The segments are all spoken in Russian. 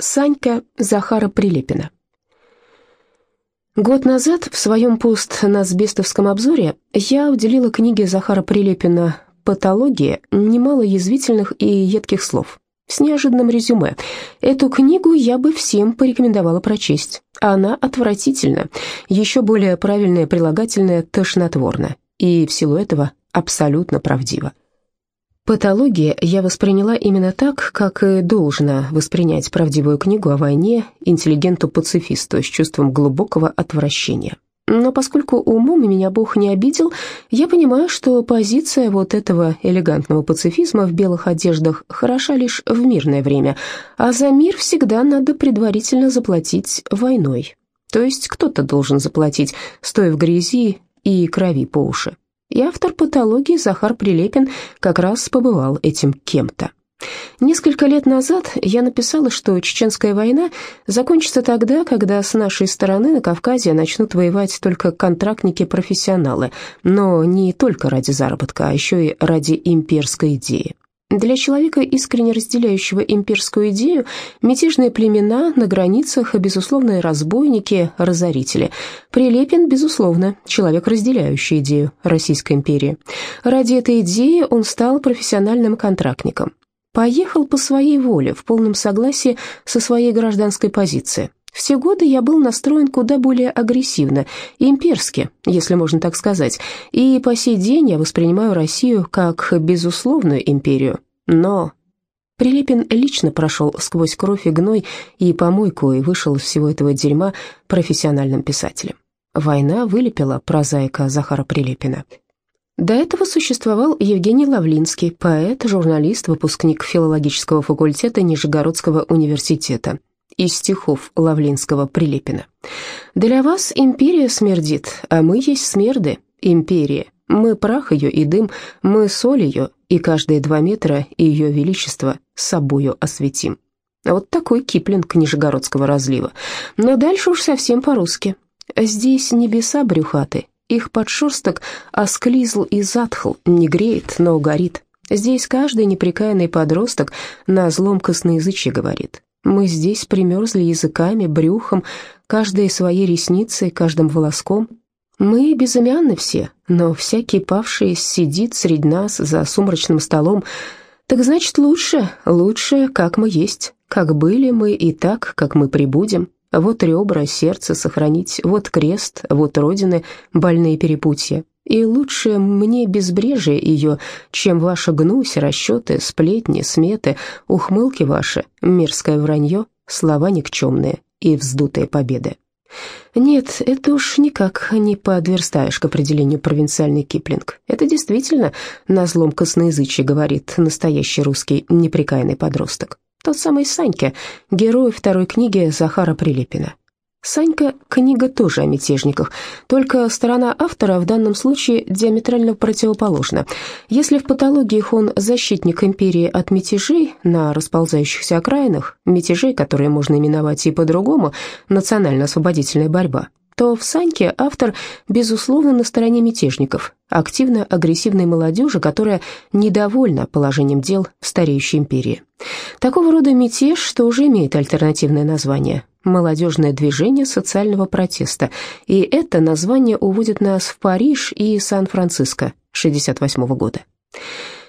Санька Захара Прилепина. Год назад в своем пост на Сбестовском обзоре я уделила книге Захара Прилепина «Патология» немало язвительных и едких слов. С неожиданным резюме. Эту книгу я бы всем порекомендовала прочесть. Она отвратительна, еще более правильное прилагательное «тошнотворно», и в силу этого абсолютно правдива. Патология я восприняла именно так, как и должна воспринять правдивую книгу о войне интеллигенту-пацифисту с чувством глубокого отвращения. Но поскольку умом меня Бог не обидел, я понимаю, что позиция вот этого элегантного пацифизма в белых одеждах хороша лишь в мирное время, а за мир всегда надо предварительно заплатить войной. То есть кто-то должен заплатить, стоя в грязи и крови по уши и автор патологии Захар Прилепин как раз побывал этим кем-то. Несколько лет назад я написала, что Чеченская война закончится тогда, когда с нашей стороны на Кавказе начнут воевать только контрактники-профессионалы, но не только ради заработка, а еще и ради имперской идеи. Для человека, искренне разделяющего имперскую идею, мятежные племена на границах, безусловно, разбойники, разорители. Прилепин, безусловно, человек, разделяющий идею Российской империи. Ради этой идеи он стал профессиональным контрактником. Поехал по своей воле, в полном согласии со своей гражданской позицией. В те годы я был настроен куда более агрессивно, имперски, если можно так сказать, и по сей день я воспринимаю Россию как безусловную империю. Но Прилепин лично прошел сквозь кровь и гной и помойку и вышел из всего этого дерьма профессиональным писателем. Война вылепила прозаика Захара Прилепина. До этого существовал Евгений Лавлинский, поэт, журналист, выпускник филологического факультета Нижегородского университета – из стихов Лавлинского Прилепина. «Для вас империя смердит, а мы есть смерды, империя. Мы прах ее и дым, мы соль ее, и каждые два метра ее величество собою осветим». Вот такой Киплинг Нижегородского разлива. Но дальше уж совсем по-русски. Здесь небеса брюхаты, их подшерсток осклизл и затхл, не греет, но горит. Здесь каждый неприкаянный подросток на злом косноязычье говорит. Мы здесь примерзли языками, брюхом, каждой своей ресницей, каждым волоском. Мы безымянны все, но всякий павший сидит среди нас за сумрачным столом. Так значит, лучше, лучше, как мы есть, как были мы и так, как мы прибудем. Вот ребра, сердце сохранить, вот крест, вот родины, больные перепутья. И лучше мне безбрежие ее, чем ваша гнусь, расчеты, сплетни, сметы, ухмылки ваши, мерзкое вранье, слова никчемные и вздутые победы. Нет, это уж никак не подверстаешь к определению провинциальный Киплинг. Это действительно на злом косноязычье говорит настоящий русский неприкаянный подросток. Тот самый Санька, герой второй книги Захара Прилепина. Санька – книга тоже о мятежниках, только сторона автора в данном случае диаметрально противоположна. Если в патологиях он защитник империи от мятежей на расползающихся окраинах, мятежей, которые можно именовать и по-другому, национально-освободительная борьба, то в Саньке автор, безусловно, на стороне мятежников, активно-агрессивной молодежи, которая недовольна положением дел в стареющей империи. Такого рода мятеж, что уже имеет альтернативное название молодежное движение социального протеста, и это название уводит нас в Париж и Сан-Франциско 1968 года.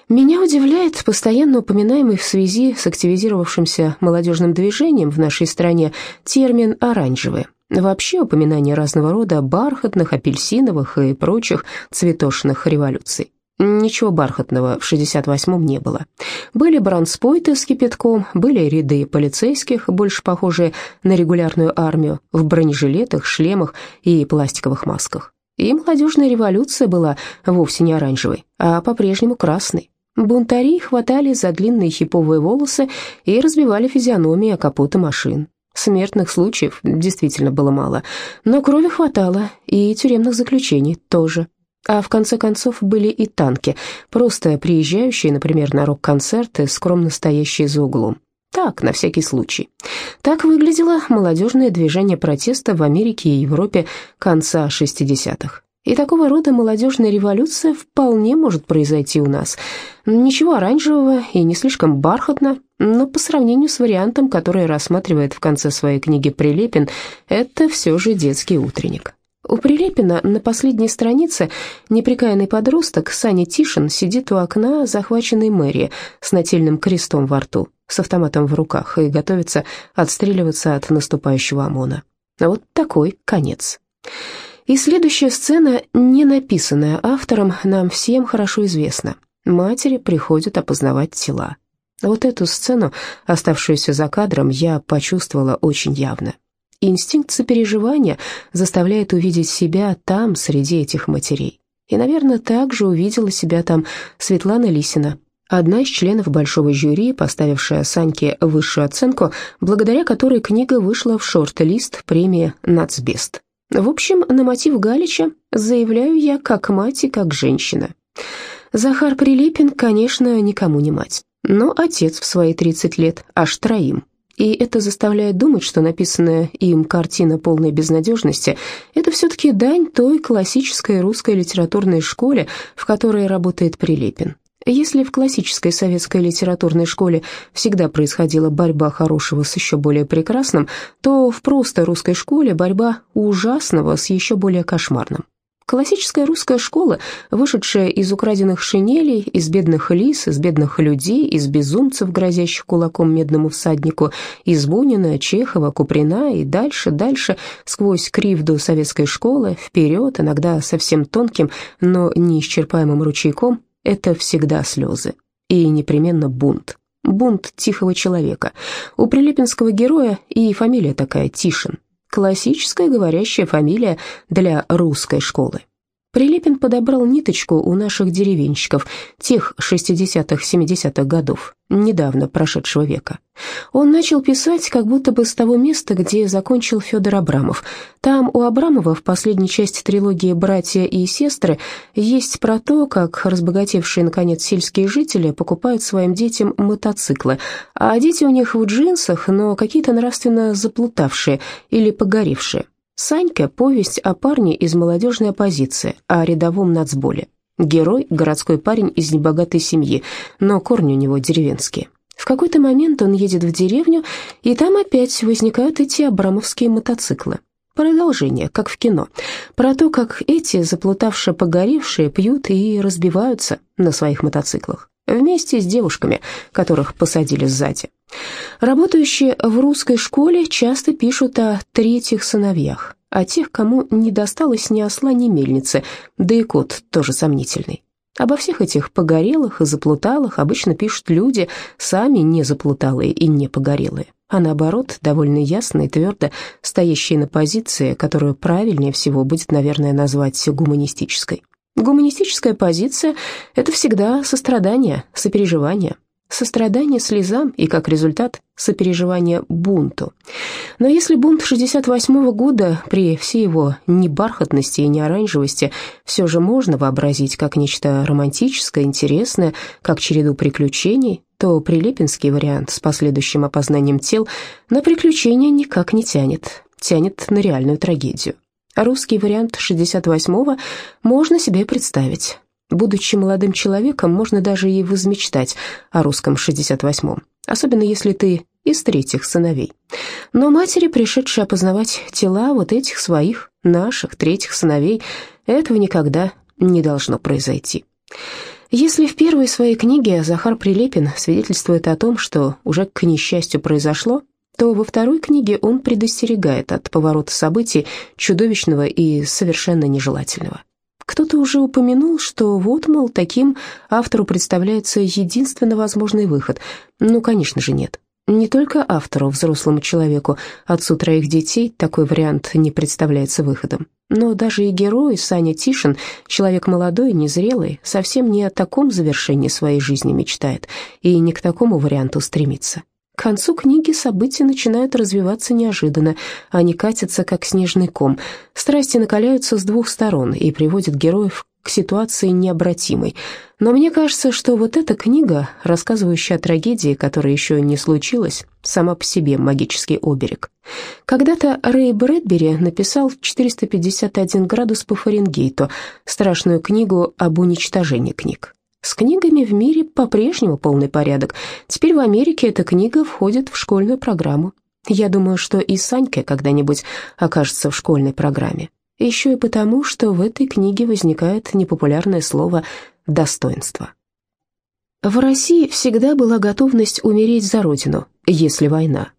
Меня удивляет постоянно упоминаемый в связи с активизировавшимся молодежным движением в нашей стране термин «оранжевые». Вообще упоминание разного рода бархатных, апельсиновых и прочих цветошных революций. Ничего бархатного в 68-м не было. Были бронспойты с кипятком, были ряды полицейских, больше похожие на регулярную армию, в бронежилетах, шлемах и пластиковых масках. И молодежная революция была вовсе не оранжевой, а по-прежнему красной. Бунтари хватали за длинные хиповые волосы и разбивали физиономии о капоты машин. Смертных случаев действительно было мало, но крови хватало, и тюремных заключений тоже. А в конце концов были и танки, просто приезжающие, например, на рок-концерты, скромно стоящие за углом. Так, на всякий случай. Так выглядело молодежное движение протеста в Америке и Европе конца 60-х. И такого рода молодежная революция вполне может произойти у нас. Ничего оранжевого и не слишком бархатно, но по сравнению с вариантом, который рассматривает в конце своей книги Прилепин, это все же детский утренник. У Прилепина на последней странице неприкаянный подросток Саня Тишин сидит у окна захваченной мэрии с нательным крестом во рту, с автоматом в руках и готовится отстреливаться от наступающего ОМОНа. Вот такой конец. И следующая сцена, не написанная автором, нам всем хорошо известна. Матери приходят опознавать тела. Вот эту сцену, оставшуюся за кадром, я почувствовала очень явно. Инстинкт сопереживания заставляет увидеть себя там, среди этих матерей. И, наверное, также увидела себя там Светлана Лисина, одна из членов большого жюри, поставившая Саньке высшую оценку, благодаря которой книга вышла в шорт-лист премии «Нацбест». В общем, на мотив Галича заявляю я как мать и как женщина. Захар Прилепин, конечно, никому не мать, но отец в свои 30 лет, аж троим. И это заставляет думать, что написанная им картина полной безнадежности – это все-таки дань той классической русской литературной школе, в которой работает Прилепин. Если в классической советской литературной школе всегда происходила борьба хорошего с еще более прекрасным, то в просто русской школе борьба ужасного с еще более кошмарным. Классическая русская школа, вышедшая из украденных шинелей, из бедных лис, из бедных людей, из безумцев, грозящих кулаком медному всаднику, из Бунина, Чехова, Куприна и дальше, дальше, сквозь кривду советской школы, вперед, иногда совсем тонким, но неисчерпаемым ручейком, это всегда слезы. И непременно бунт. Бунт тихого человека. У прилепинского героя и фамилия такая Тишин. Классическая говорящая фамилия для русской школы. Прилепин подобрал ниточку у наших деревенщиков, тех 60-70-х годов, недавно прошедшего века. Он начал писать как будто бы с того места, где закончил Федор Абрамов. Там у Абрамова в последней части трилогии «Братья и сестры» есть про то, как разбогатевшие, наконец, сельские жители покупают своим детям мотоциклы, а дети у них в джинсах, но какие-то нравственно заплутавшие или погоревшие. Санька – повесть о парне из молодежной оппозиции, о рядовом нацболе. Герой – городской парень из небогатой семьи, но корни у него деревенские. В какой-то момент он едет в деревню, и там опять возникают эти абрамовские мотоциклы. Продолжение, как в кино, про то, как эти заплутавшие погоревшие пьют и разбиваются на своих мотоциклах, вместе с девушками, которых посадили сзади. Работающие в русской школе часто пишут о третьих сыновьях, о тех, кому не досталось ни осла, ни мельницы, да и кот тоже сомнительный. Обо всех этих погорелых и заплуталых обычно пишут люди, сами не заплуталые и не погорелые, а наоборот, довольно ясно и твердо стоящие на позиции, которую правильнее всего будет, наверное, назвать гуманистической. Гуманистическая позиция – это всегда сострадание, сопереживание, Сострадание слезам и, как результат, сопереживание бунту. Но если бунт 68 -го года при всей его небархатности и неоранжевости все же можно вообразить как нечто романтическое, интересное, как череду приключений, то прилепинский вариант с последующим опознанием тел на приключения никак не тянет, тянет на реальную трагедию. Русский вариант 68-го можно себе представить. Будучи молодым человеком, можно даже и возмечтать о русском 68-м, особенно если ты из третьих сыновей. Но матери, пришедшие опознавать тела вот этих своих, наших третьих сыновей, этого никогда не должно произойти. Если в первой своей книге Захар Прилепин свидетельствует о том, что уже к несчастью произошло, то во второй книге он предостерегает от поворота событий чудовищного и совершенно нежелательного. Кто-то уже упомянул, что вот, мол, таким автору представляется единственно возможный выход. Ну, конечно же, нет. Не только автору, взрослому человеку, отцу троих детей, такой вариант не представляется выходом. Но даже и герой Саня Тишин, человек молодой, незрелый, совсем не о таком завершении своей жизни мечтает и не к такому варианту стремится. К концу книги события начинают развиваться неожиданно, они катятся, как снежный ком. Страсти накаляются с двух сторон и приводят героев к ситуации необратимой. Но мне кажется, что вот эта книга, рассказывающая о трагедии, которая еще не случилась, сама по себе магический оберег. Когда-то Рэй Брэдбери написал 451 градус по Фаренгейту, страшную книгу об уничтожении книг. С книгами в мире по-прежнему полный порядок. Теперь в Америке эта книга входит в школьную программу. Я думаю, что и Санька когда-нибудь окажется в школьной программе. Еще и потому, что в этой книге возникает непопулярное слово «достоинство». В России всегда была готовность умереть за родину, если война.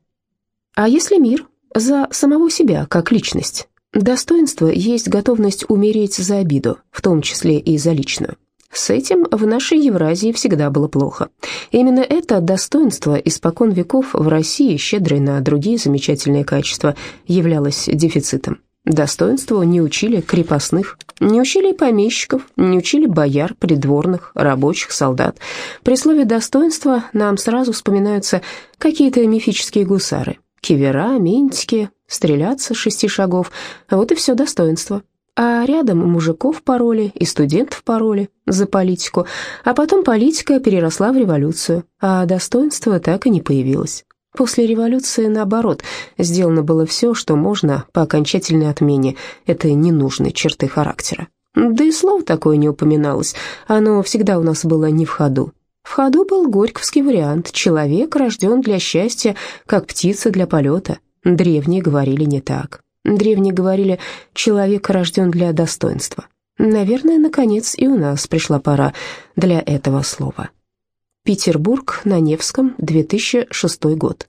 А если мир? За самого себя, как личность. Достоинство есть готовность умереть за обиду, в том числе и за личную. С этим в нашей Евразии всегда было плохо. Именно это достоинство испокон веков в России, щедрой на другие замечательные качества, являлось дефицитом. Достоинству не учили крепостных, не учили помещиков, не учили бояр, придворных, рабочих, солдат. При слове «достоинство» нам сразу вспоминаются какие-то мифические гусары. Кивера, ментики, стреляться шести шагов. Вот и все достоинство а рядом мужиков пароли и студентов пароли за политику, а потом политика переросла в революцию, а достоинство так и не появилось. После революции, наоборот, сделано было все, что можно по окончательной отмене этой ненужной черты характера. Да и слово такое не упоминалось, оно всегда у нас было не в ходу. В ходу был горьковский вариант «человек рожден для счастья, как птица для полета». Древние говорили не так. Древние говорили, человек рожден для достоинства. Наверное, наконец и у нас пришла пора для этого слова. Петербург, на Невском, 2006 год.